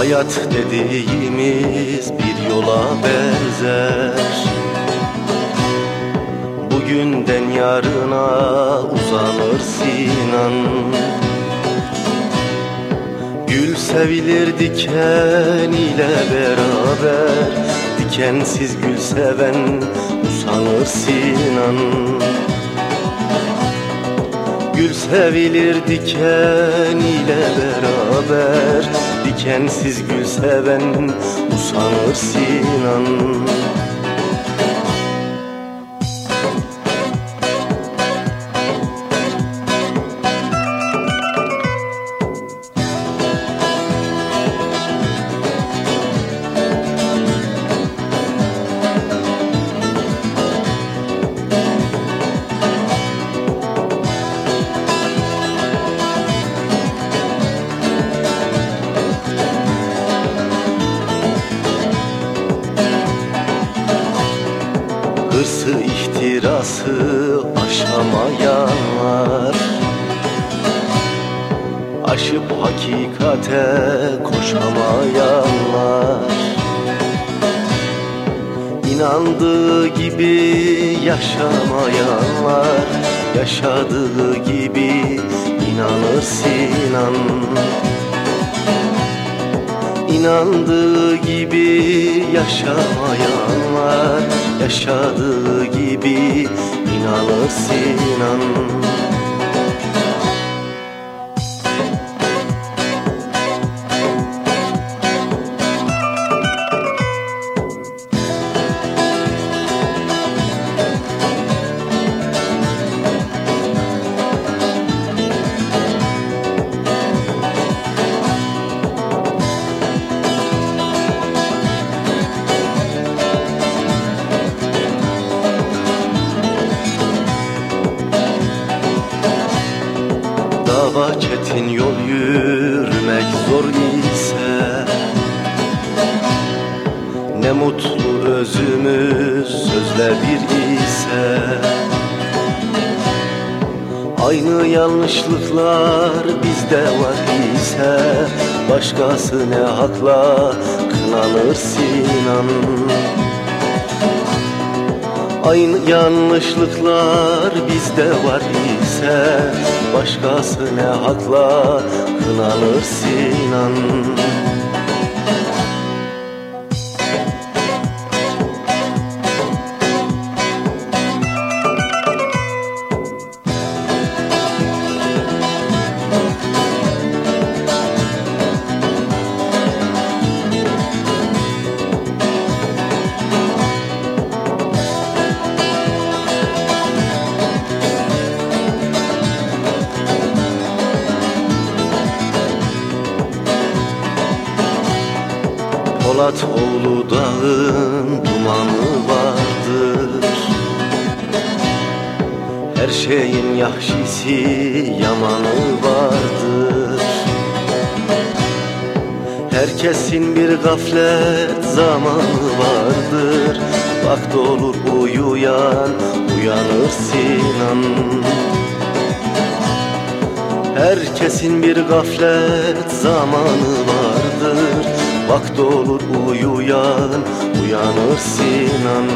Hayat dediğimiz bir yola benzer. Bugünden yarına uzanır Sinan. Gül sevilir diken ile beraber. Dikensiz gül seven usanır Sinan. Gül sevilir diken ile beraber Dikensiz gül seven usanır Sinan ihtirası aşamayanlar Aşıp hakikate koşamayanlar İnandığı gibi yaşamayanlar Yaşadığı gibi inanır Sinan. İnandığı gibi yaşamayanlar Yaşadığı gibi inanır Sinan Dava çetin yol yürümek zor ise Ne mutlu özümüz sözle bir ise. Aynı yanlışlıklar bizde var ise Başkası ne hakla kınanır Sinan? Aynı yanlışlıklar bizde var ise Başkası ne hakla kınanır Sinan Polat oğlu dağın dumanı vardır. Her şeyin yahşisi yamanı vardır. Herkesin bir gaflet zamanı vardır. Vakti olur uyuyan uyanır Sinan. Herkesin bir gaflet zamanı vardır Vakti olur uyuyan uyanır Sinan